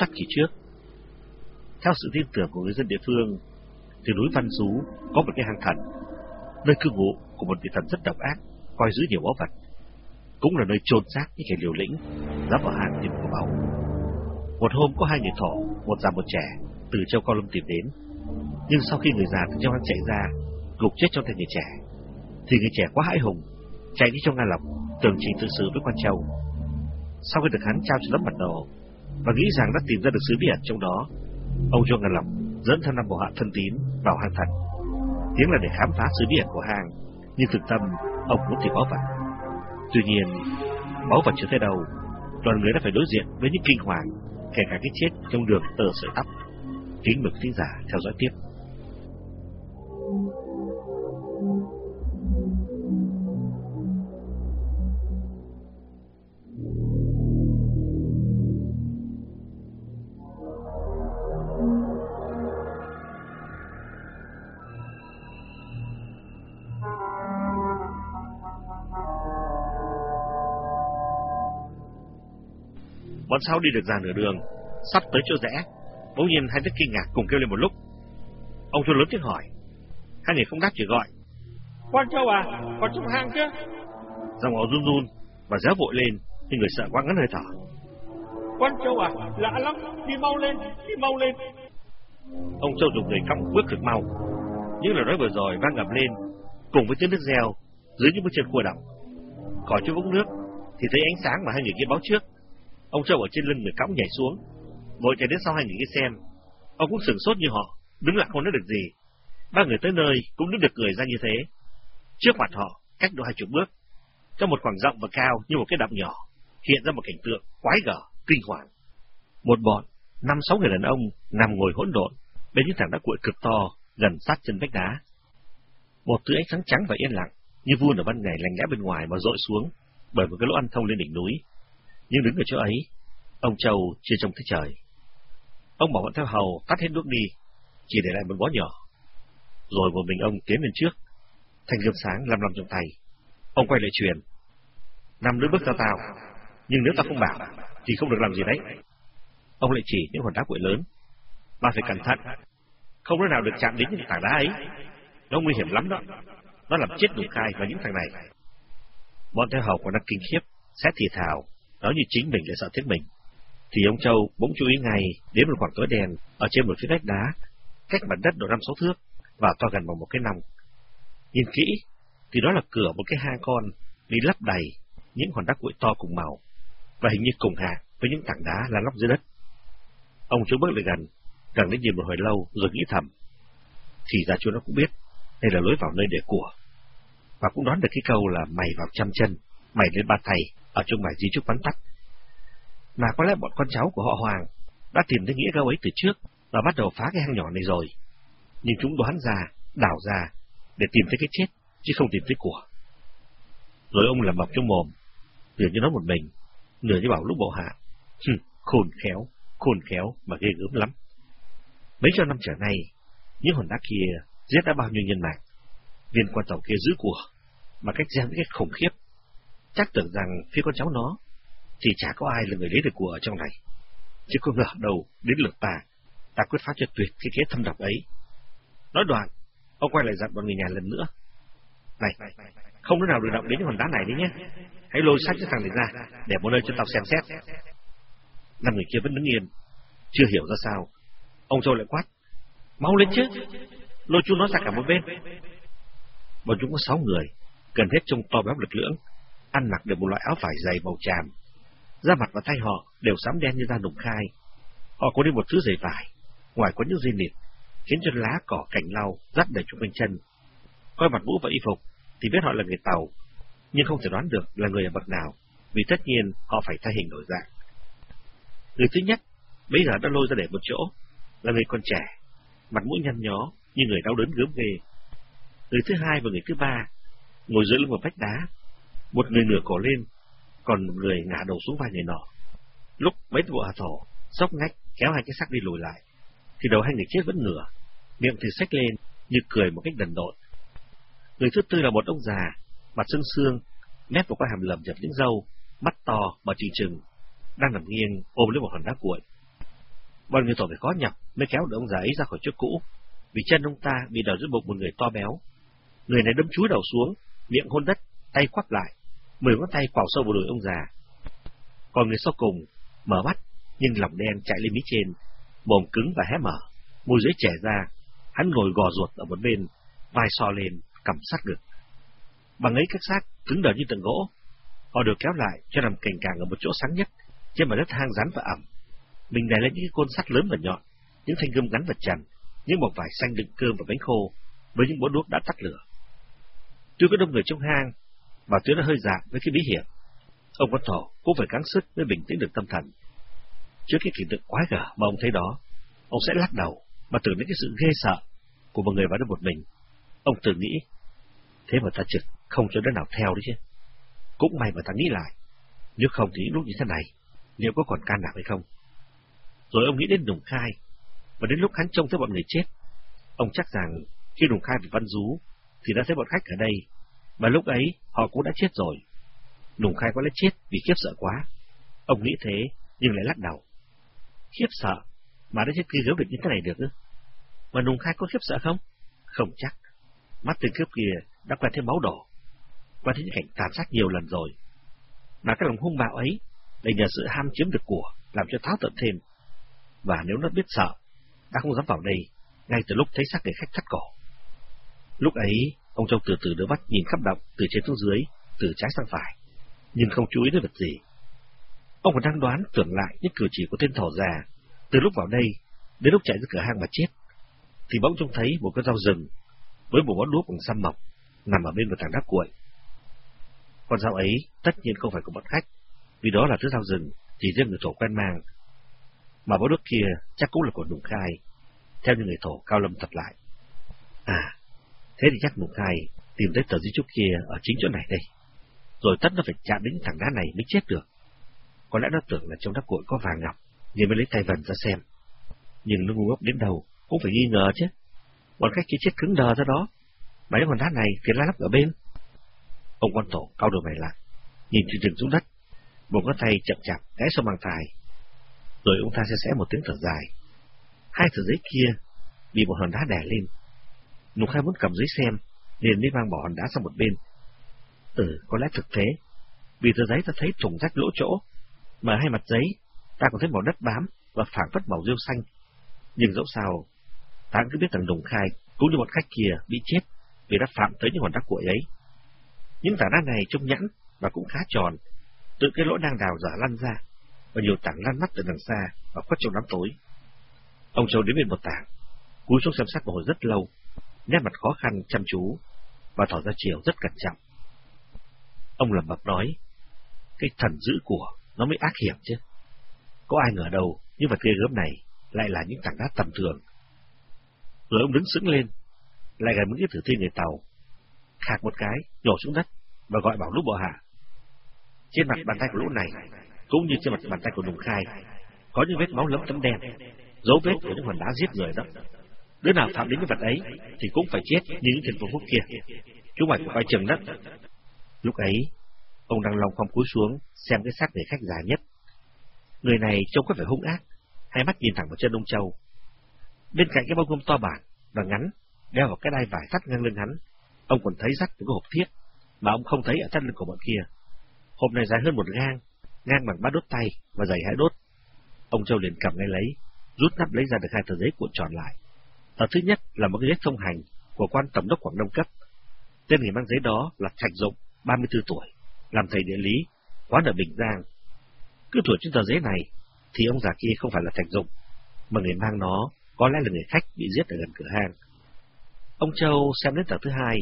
tắc tắt chỉ trước. Theo sự tin tưởng của người dân địa phương, thì núi Văn Sú có một cái hang thần, nơi cư ngụ của một vị thần rất độc ác, coi giữ nhiều báu vật. Cũng là nơi chôn xác những kẻ liều lĩnh, dám vào hang tìm của báu. Một hôm có hai người thọ, một già một trẻ, từ châu Cao Lâm tìm đến. Nhưng sau khi người già từ trong hang chạy ra, gục chết trong tay người trẻ, thì người trẻ quá hãi hùng, chạy đi trong ngang lọc, tường trình tự sự với quan châu. Sau khi được hắn trao cho lớp bản đồ, và nghĩ rằng đã tìm ra được sứ biển trong đó, ông cho ngần lòng dẫn theo năm bộ hạ thân tín vào hang thần. Tiếng là để khám phá sứ biển của hang, nhưng thực tâm ông muốn tìm báu vật. Tuy nhiên, báu vật chưa thấy đâu, đoàn người đã phải đối diện với những kinh hoàng, kể cả cái chết trong đường tờ sợi tóc. Kính mực thính giả theo dõi tiếp. Bọn sau đi được ra nửa đường, sắp tới chỗ rẽ, bỗng nhiên hai đứa kinh ngạc cùng kêu lên một lúc. Ông cho lớn tiếng hỏi, hai người không đáp chỉ gọi. Quan Châu à, còn trong hang chứ? Giọng họ run run và réo vội lên, thì người sợ quá ngắn hơi thở. Quan Châu à, lạ lắm, đi mau lên, đi mau lên. Ông Châu dùng người cong bước cực mau. Những lời nói vừa rồi vang ngập lên, cùng với tiếng nước reo dưới những bước chân cua động. Khỏi chỗ vũng nước, thì thấy ánh sáng mà hai người kia báo trước. Ông Châu ở trên lưng người cõng nhảy xuống, vội chạy đến sau hai người kia xem. Ông cũng sửng sốt như họ, đứng lại không nói được gì. Ba người tới nơi cũng đứng được cười ra như thế. Trước mặt họ, cách độ hai chục bước, trong một khoảng rộng và cao như một cái đập nhỏ, hiện ra một cảnh tượng quái gở, kinh hoàng. Một bọn, năm sáu người đàn ông nằm ngồi hỗn độn bên những tảng đá cuội cực to gần sát chân vách đá. Một thứ ánh sáng trắng và yên lặng như vua ở ban ngày lành lẽ bên ngoài mà dội xuống bởi một cái lỗ ăn thông lên đỉnh núi. Nhưng đứng ở chỗ ấy, ông Châu chưa trông thấy trời. Ông bảo bọn theo hầu tắt hết đuốc đi, chỉ để lại một bó nhỏ. Rồi một mình ông tiến lên trước, thanh gươm sáng lăm lăm trong tay. Ông quay lại truyền. Năm đứa bước theo tao, nhưng nếu tao không bảo, thì không được làm gì đấy. Ông lại chỉ những hòn đá cuội lớn. Ba phải cẩn thận, không đứa nào được chạm đến những tảng đá ấy. Nó nguy hiểm lắm đó. Nó làm chết đủ khai và những thằng này. Bọn theo hầu còn đang kinh khiếp, xét thì thào, nói như chính mình lại sợ thiết mình. Thì ông Châu bỗng chú ý ngay đến một khoảng tối đèn ở trên một phía vách đá, cách mặt đất độ năm sáu thước và to gần bằng một cái nòng. Nhìn kỹ, thì đó là cửa một cái hang con bị lấp đầy những hòn đá cuội to cùng màu và hình như cùng hạng với những tảng đá lăn lóc dưới đất. Ông chú bước lại gần, gần đến nhìn một hồi lâu rồi nghĩ thầm. Thì ra chú nó cũng biết đây là lối vào nơi để của. Và cũng đoán được cái câu là mày vào trăm chân, mày lên ba thầy ở trong bài di trúc bắn tắt. Mà có lẽ bọn con cháu của họ Hoàng đã tìm thấy nghĩa câu ấy từ trước và bắt đầu phá cái hang nhỏ này rồi. Nhưng chúng đoán ra, đảo ra để tìm thấy cái chết, chứ không tìm thấy của. Rồi ông làm mập trong mồm, nửa như nói một mình, nửa như bảo lúc bộ hạ. Hừ, khôn khéo, khôn khéo mà ghê gớm lắm. Mấy trăm năm trở nay, những hòn đá kia giết đã bao nhiêu nhân mạng. Viên quan tàu kia giữ của, mà cách gieo những cách khủng khiếp. Chắc tưởng rằng phía con cháu nó, thì chả có ai là người lấy được của ở trong này. Chứ không ngờ đầu đến lượt ta, ta quyết phá cho tuyệt cái kế thâm độc ấy. Nói đoạn, ông quay lại dặn bọn người nhà lần nữa. Này, không đứa nào được động đến hòn đá này đấy nhé. Hãy lôi sát cái thằng này ra, để một nơi cho tao xem xét. Năm người kia vẫn đứng yên, chưa hiểu ra sao. Ông Châu lại quát. Mau lên chứ, lôi chú nó ra cả một bên. Bọn chúng có sáu người, cần hết trông to béo lực lưỡng, ăn mặc được một loại áo vải dày màu tràm. Da mặt và tay họ đều sẫm đen như da nùng khai. Họ có đi một thứ giày vải, ngoài có những dây nịt, khiến cho lá cỏ cảnh lau rắt đầy chung quanh chân. Coi mặt mũ và y phục thì biết họ là người tàu, nhưng không thể đoán được là người ở bậc nào, vì tất nhiên họ phải thay hình đổi dạng. Người thứ nhất, bây giờ đã lôi ra để một chỗ, là người con trẻ, mặt mũi nhăn nhó như người đau đớn gớm ghê. Người thứ hai và người thứ ba ngồi dưới lưng một vách đá, một người nửa cổ lên, còn một người ngả đầu xuống vai người nọ. Lúc mấy bộ hạ thổ sóc ngách kéo hai cái xác đi lùi lại, thì đầu hai người chết vẫn ngửa, miệng thì xách lên như cười một cách đần độn. Người thứ tư là một ông già, mặt sưng xương, mép vào qua hàm lầm dập những râu, mắt to mà trừng trừng, đang nằm nghiêng ôm lấy một hòn đá cuội. Bọn người tổ phải khó nhọc mới kéo được ông già ấy ra khỏi chỗ cũ, vì chân ông ta bị đầu dưới bụng một người to béo. Người này đâm chúi đầu xuống, miệng hôn đất, tay quắp lại, mười ngón tay quào sâu vào đùi ông già. Còn người sau cùng, mở mắt, nhưng lòng đen chạy lên mí trên, mồm cứng và hé mở, môi dưới trẻ ra, hắn ngồi gò ruột ở một bên, vai so lên, cầm sát ngực. Bằng ấy các xác cứng đờ như tầng gỗ, họ được kéo lại cho nằm cành càng ở một chỗ sáng nhất, trên mặt đất hang rắn và ẩm. Mình đè lên những côn sắt lớn và nhọn, những thanh gươm gắn vật trần, những một vải xanh đựng cơm và bánh khô, với những bó đuốc đã tắt lửa. Tuy có đông người trong hang, mà tuyến đã hơi dạng với cái bí hiểm. Ông Văn Thổ cũng phải gắng sức mới bình tĩnh được tâm thần. Trước cái kỷ tượng quái gở mà ông thấy đó, ông sẽ lắc đầu mà tưởng đến cái sự ghê sợ của một người vào đây một mình. Ông tự nghĩ, thế mà ta trực không cho đứa nào theo đấy chứ. Cũng may mà ta nghĩ lại, nếu không thì lúc như thế này, liệu có còn can đảm hay không? Rồi ông nghĩ đến đùng Khai, và đến lúc hắn trông thấy bọn người chết, ông chắc rằng khi đùng Khai bị văn rú, thì đã thấy bọn khách ở đây, mà lúc ấy họ cũng đã chết rồi. Nùng Khai có lẽ chết vì khiếp sợ quá. Ông nghĩ thế, nhưng lại lắc đầu. Khiếp sợ, mà đã chết kia giấu được như thế này được ư? Mà Nùng Khai có khiếp sợ không? Không chắc. Mắt tên cướp kia đã quen thêm máu đổ, quen thấy những cảnh tàn sát nhiều lần rồi. Mà cái lòng hung bạo ấy để nhờ sự ham chiếm được của, làm cho tháo tận thêm. Và nếu nó biết sợ, đã không dám vào đây, ngay từ lúc thấy xác người khách thắt cổ. Lúc ấy, ông Châu từ từ đưa mắt nhìn khắp động, từ trên xuống dưới, từ trái sang phải, nhưng không chú ý đến vật gì. Ông còn đang đoán tưởng lại những cử chỉ của tên thỏ già, từ lúc vào đây, đến lúc chạy ra cửa hang mà chết, thì bỗng trông thấy một con dao rừng với một món đuốc bằng xăm mọc nằm ở bên một tảng đá cuội. Con dao ấy tất nhiên không phải của bọn khách, vì đó là thứ dao rừng chỉ riêng người thổ quen mang. Mà bó đuốc kia chắc cũng là của Đùng Khai, theo như người thổ cao lâm thật lại. À, thế thì chắc một ngày tìm thấy tờ di trúc kia ở chính chỗ này đây. Rồi tất nó phải chạm đến thằng đá này mới chết được. Có lẽ nó tưởng là trong đá cội có vàng ngọc, nên mới lấy tay vần ra xem. Nhưng nó ngu ngốc đến đầu cũng phải nghi ngờ chứ. Bọn khách kia chết cứng đờ ra đó, Mấy hòn đá này thì lá lắp ở bên. Ông quan tổ cao đầu mày lại, nhìn chừng chừng xuống đất, một ngón tay chậm chạp ghé xuống bàn tài. Rồi ông ta sẽ xẽ một tiếng thở dài. Hai tờ giấy kia bị một hòn đá đè lên. Lục khai muốn cầm giấy xem, liền mới mang bỏ hòn đá sang một bên. Ừ, có lẽ thực thế. Vì tờ giấy ta thấy thủng rách lỗ chỗ, mà hai mặt giấy ta còn thấy màu đất bám và phản phất màu rêu xanh. Nhưng dẫu sao, ta cứ biết thằng Đồng Khai cũng như một khách kia bị chết vì đã phạm tới những hòn đá cuội ấy. Những tảng đá này trông nhẵn và cũng khá tròn, từ cái lỗ đang đào giả lăn ra, và nhiều tảng lăn mắt từ đằng xa và khuất trong đám tối. Ông Châu đến bên một tảng, cúi xuống xem xét một hồi rất lâu, nét mặt khó khăn chăm chú và tỏ ra chiều rất cẩn trọng. Ông lẩm bẩm nói, cái thần dữ của nó mới ác hiểm chứ. Có ai ngờ đâu những vật ghê gớm này lại là những tảng đá tầm thường. Rồi ông đứng sững lên, lại gần những cái thử thi người tàu, khạc một cái, nhổ xuống đất và gọi bảo lũ bộ hạ. Trên mặt bàn tay của lũ này, cũng như trên mặt bàn tay của Nùng Khai, có những vết máu lấm tấm đen, dấu vết của những hòn đá giết người đó. Đứa nào phạm đến cái vật ấy thì cũng phải chết như những thần vô phúc kia. Chú mày phải coi chừng đó. Lúc ấy, ông đang lòng không cúi xuống xem cái xác người khách già nhất. Người này trông có vẻ hung ác, hai mắt nhìn thẳng vào chân ông Châu. Bên cạnh cái bao gôm to bản và ngắn đeo vào cái đai vải thắt ngang lưng hắn. Ông còn thấy rắc một cái hộp thiết, mà ông không thấy ở thắt lưng của bọn kia. Hộp này dài hơn một gang, ngang bằng bát đốt tay và dày hai đốt. Ông Châu liền cầm ngay lấy, rút nắp lấy ra được hai tờ giấy cuộn tròn lại. Tờ thứ nhất là một cái giấy thông hành của quan tổng đốc Quảng Đông cấp. Tên người mang giấy đó là Thạch Dụng, 34 tuổi, làm thầy địa lý, quán ở Bình Giang. Cứ tuổi trên tờ giấy này, thì ông già kia không phải là Thạch Dụng, mà người mang nó có lẽ là người khách bị giết ở gần cửa hàng Ông Châu xem đến tờ thứ hai,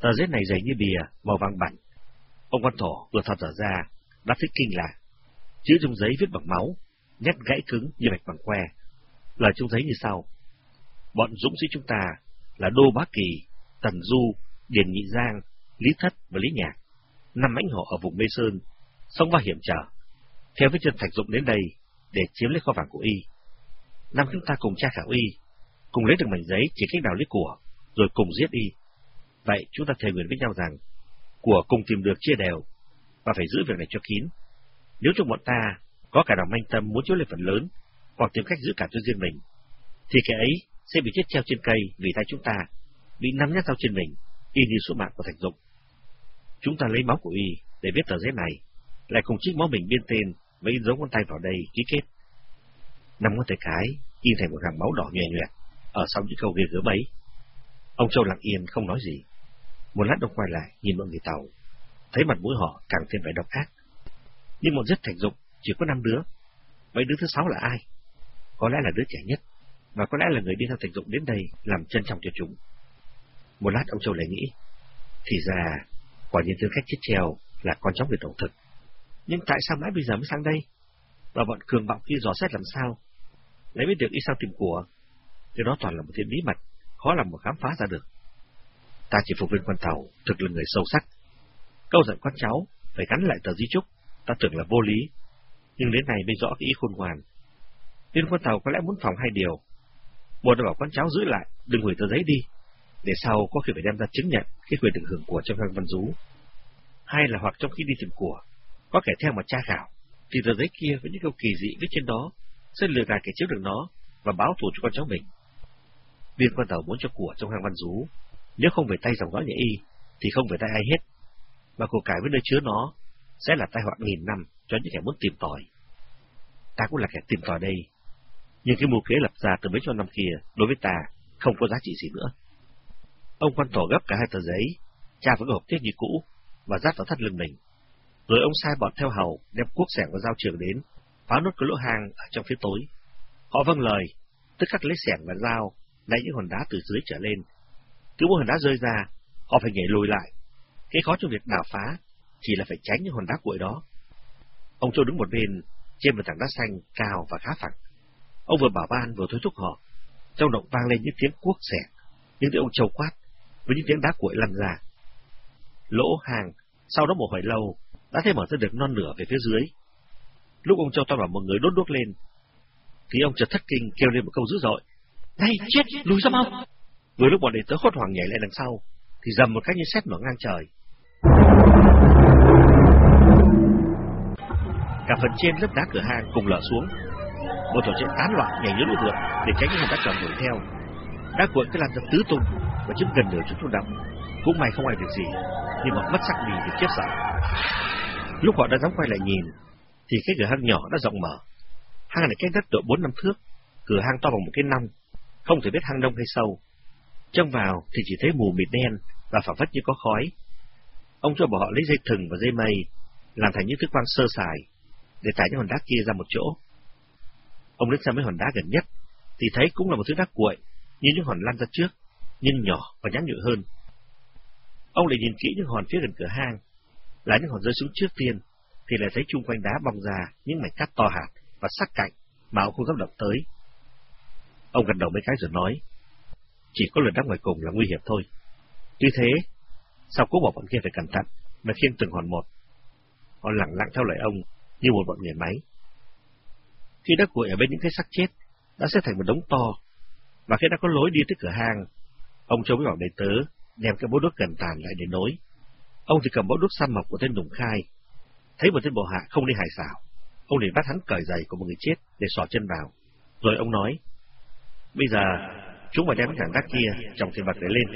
tờ giấy này dày như bìa, màu vàng bảnh. Ông quan thổ vừa thò tờ ra, đã thấy kinh lạ. Chữ trong giấy viết bằng máu, nét gãy cứng như mạch bằng que. Lời trong giấy như sau. Bọn dũng sĩ chúng ta là Đô Bá Kỳ, Tần Du, Điền Nhị Giang, Lý Thất và Lý Nhạc. Năm mãnh hổ ở vùng Mê Sơn, sống qua hiểm trở. Theo với chân Thạch Dụng đến đây để chiếm lấy kho vàng của Y. Năm chúng ta cùng cha khảo Y, cùng lấy được mảnh giấy chỉ cách đào lấy của rồi cùng giết Y Vậy chúng ta thề nguyện với nhau rằng, của cùng tìm được chia đều, và phải giữ việc này cho kín. Nếu trong bọn ta có cả đồng manh tâm muốn chiếu lên phần lớn, hoặc tìm cách giữ cả cho riêng mình, thì kẻ ấy sẽ bị chết treo trên cây vì tay chúng ta, bị nắm nhát dao trên mình, y như số mạng của Thạch Dụng. Chúng ta lấy máu của y để viết tờ giấy này, lại cùng chiếc máu mình biên tên với dấu ngón tay vào đây ký kết. Năm ngón tay cái in thành một hàng máu đỏ nhòe nhòe ở sau những câu ghê gớm ấy. Ông Châu lặng yên không nói gì. Một lát ông quay lại nhìn mọi người tàu, thấy mặt mũi họ càng thêm vẻ độc ác. Nhưng một rất thành dụng chỉ có năm đứa. mấy đứa thứ sáu là ai? Có lẽ là đứa trẻ nhất, và có lẽ là người đi theo thành dụng đến đây làm chân trọng cho chúng. Một lát ông Châu lại nghĩ, thì ra, quả nhiên tư khách chết treo là con cháu người tổng thực. Nhưng tại sao mãi bây giờ mới sang đây? Và bọn cường bạo kia dò xét làm sao? Lấy biết được đi sao tìm của? cái đó toàn là một thiên bí mật, khó làm một khám phá ra được. Ta chỉ phục viên quan tàu, thực là người sâu sắc. Câu giận con cháu, phải gắn lại tờ di trúc, ta tưởng là vô lý. Nhưng đến này mới rõ cái ý khôn ngoan. Viên quan tàu có lẽ muốn phòng hai điều. Một là bảo con cháu giữ lại, đừng hủy tờ giấy đi, để sau có khi phải đem ra chứng nhận cái quyền được hưởng của trong văn Văn rú. Hai là hoặc trong khi đi tìm của, có kẻ theo mà tra khảo, thì tờ giấy kia với những câu kỳ dị viết trên đó sẽ lừa gạt kẻ chiếu được nó và báo thù cho con cháu mình. Viên quan tàu muốn cho của trong hang văn rú, nếu không về tay dòng dõi nhà y, thì không về tay ai hết, mà của cải với nơi chứa nó sẽ là tai họa nghìn năm cho những kẻ muốn tìm tòi. Ta cũng là kẻ tìm tòi đây, nhưng cái mưu kế lập ra từ mấy trăm năm kia đối với ta không có giá trị gì nữa. Ông quan tổ gấp cả hai tờ giấy, tra vào cái hộp tiết như cũ và dắt vào thắt lưng mình. Rồi ông sai bọn theo hầu đem cuốc sẻng và dao trường đến, phá nốt cái lỗ hang ở trong phía tối. Họ vâng lời, tức khắc lấy sẻng và dao, lấy những hòn đá từ dưới trở lên. Cứ mỗi hòn đá rơi ra, họ phải nhảy lùi lại. Cái khó trong việc đào phá chỉ là phải tránh những hòn đá cuội đó. Ông Châu đứng một bên, trên một tảng đá xanh cao và khá phẳng. Ông vừa bảo ban vừa thôi thúc họ. Trong động vang lên những tiếng cuốc xẻ, những tiếng ông trầu quát, với những tiếng đá cuội lăn ra. Lỗ hàng, sau đó một hồi lâu, đã thấy mở ra được non nửa về phía dưới. Lúc ông cho toàn bảo một người đốt đuốc lên, thì ông chợt thất kinh kêu lên một câu dữ dội. Này, chết, lùi ra mau! Vừa lúc bọn đệ tớ hốt hoảng nhảy lên đằng sau, thì dầm một cách như sét mở ngang trời. Cả phần trên lớp đá cửa hang cùng lở xuống. Một tổ trận tán loạn nhảy nhớ đối tượng để tránh những hòn đá tròn đuổi theo. Đá cuộn cứ lan ra tứ tung và chiếm gần nửa chút thôn động. Cũng may không ai việc gì, nhưng mà mất sắc vì vì chết sợ. Lúc họ đã dám quay lại nhìn, thì cái cửa hang nhỏ đã rộng mở. Hang này cách đất độ bốn năm thước, cửa hang to bằng một cái năm, không thể biết hang đông hay sâu. Trông vào thì chỉ thấy mù mịt đen và phảng phất như có khói. Ông cho bọn họ lấy dây thừng và dây mây, làm thành những thứ quang sơ sài, để tải những hòn đá kia ra một chỗ. Ông đến xem mấy hòn đá gần nhất, thì thấy cũng là một thứ đá cuội, như những hòn lăn ra trước, nhưng nhỏ và nhắn nhụi hơn. Ông lại nhìn kỹ những hòn phía gần cửa hang, là những hòn rơi xuống trước tiên, thì lại thấy chung quanh đá bong ra những mảnh cát to hạt và sắc cạnh mà ông không dám động tới. Ông gật đầu mấy cái rồi nói, chỉ có lần đá ngoài cùng là nguy hiểm thôi. Tuy thế, sao cố bỏ bọn kia phải cẩn thận, mà khiêng từng hòn một. Họ lặng lặng theo lời ông, như một bọn người máy. Khi đã cuội ở bên những cái xác chết, đã xếp thành một đống to, và khi đã có lối đi tới cửa hang, ông Châu mới bảo đầy tớ, đem cái bó đuốc gần tàn lại để nối. Ông thì cầm bó đuốc xăm mọc của tên Đùng Khai, thấy một tên bộ hạ không đi hài xảo, ông liền bắt hắn cởi giày của một người chết để xỏ chân vào. Rồi ông nói, bây giờ chúng mà đem cái thằng đá kia trong thiên vật để lên,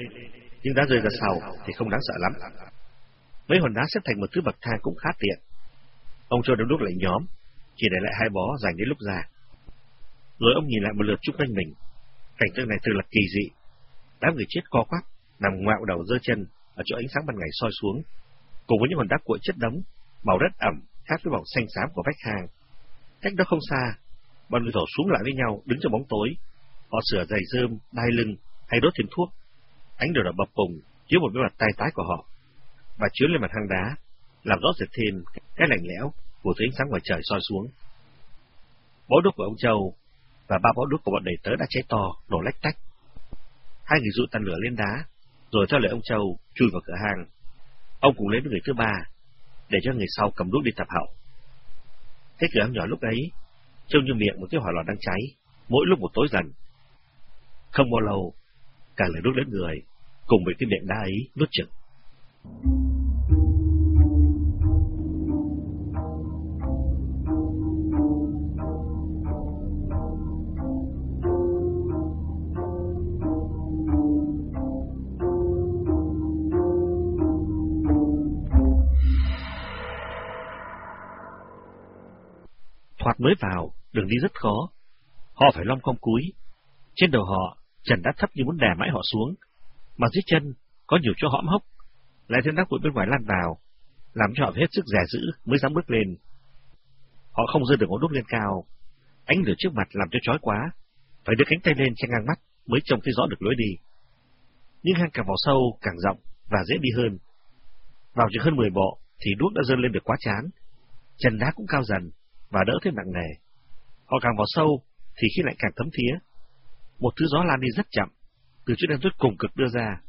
nhưng đá rơi ra sau thì không đáng sợ lắm. Mấy hòn đá xếp thành một thứ bậc thang cũng khá tiện. Ông cho đống đuốc lại nhóm, chỉ để lại hai bó dành đến lúc già. Rồi ông nhìn lại một lượt chung quanh mình. Cảnh tượng này thật là kỳ dị. Đám người chết co quắp, nằm ngoạo đầu dơ chân ở chỗ ánh sáng ban ngày soi xuống, cùng với những hòn đá cuội chất đống, màu đất ẩm khác với màu xanh xám của vách hang. Cách đó không xa, bọn người thổ xuống lại với nhau, đứng trong bóng tối. Họ sửa giày rơm, đai lưng hay đốt thêm thuốc. Ánh đèn bập bùng chiếu một cái mặt tay tái của họ và chiếu lên mặt hang đá, làm rõ rệt thêm cái lạnh lẽo của thấy ánh sáng ngoài trời soi xuống. Bó đuốc của ông Châu và ba bó đuốc của bọn đầy tớ đã cháy to, nổ lách tách. Hai người dụ tàn lửa lên đá, rồi theo lời ông Châu chui vào cửa hàng. Ông cùng lấy với người thứ ba, để cho người sau cầm đuốc đi tập hậu. Cái cửa hàng nhỏ lúc ấy, trông như miệng một cái hỏa lò đang cháy, mỗi lúc một tối dần. Không bao lâu, cả lời đuốc đến người, cùng với cái miệng đá ấy nuốt chừng. Mặt mới vào, đường đi rất khó. Họ phải lom khom cúi. Trên đầu họ, trần đá thấp như muốn đè mãi họ xuống. Mà dưới chân, có nhiều chỗ hõm hốc. Lại thêm đá bụi bên ngoài lan vào, làm cho họ hết sức rẻ dữ mới dám bước lên. Họ không dơ được ngón đúc lên cao. Ánh lửa trước mặt làm cho chói quá, phải đưa cánh tay lên che ngang mắt mới trông thấy rõ được lối đi. Nhưng hang càng vào sâu, càng rộng và dễ đi hơn. Vào chừng hơn 10 bộ, thì đuốc đã dâng lên được quá chán. Trần đá cũng cao dần, và đỡ thêm nặng nề. Họ càng vào sâu, thì khi lại càng thấm thía. Một thứ gió lan đi rất chậm, từ chỗ đang rút cùng cực đưa ra.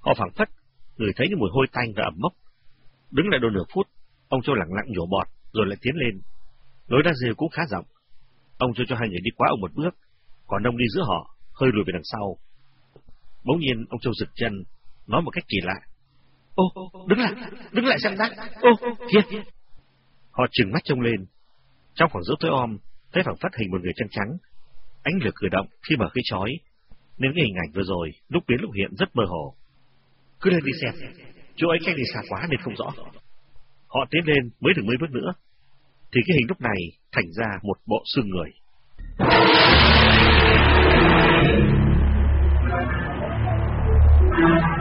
Họ phảng phất, người thấy những mùi hôi tanh và ẩm mốc. Đứng lại đôi nửa phút, ông Châu lặng lặng nhổ bọt, rồi lại tiến lên. Lối ra rìu cũng khá rộng. Ông Châu cho hai người đi quá ông một bước, còn ông đi giữa họ, hơi lùi về đằng sau. Bỗng nhiên, ông Châu giật chân, nói một cách kỳ lạ. Ô, đứng lại, đứng lại xem đã. Ô, kia. Họ trừng mắt trông lên. Trong khoảng giữa tối om, thấy phẳng phát hình một người chân trắng. Ánh lửa cử động khi mở khi chói, nên cái hình ảnh vừa rồi lúc biến lúc hiện rất mơ hồ. Cứ lên đi xem, chỗ ấy cách đi xa quá nên không rõ. Họ tiến lên mới được mấy bước nữa, thì cái hình lúc này thành ra một bộ xương người. Thank you.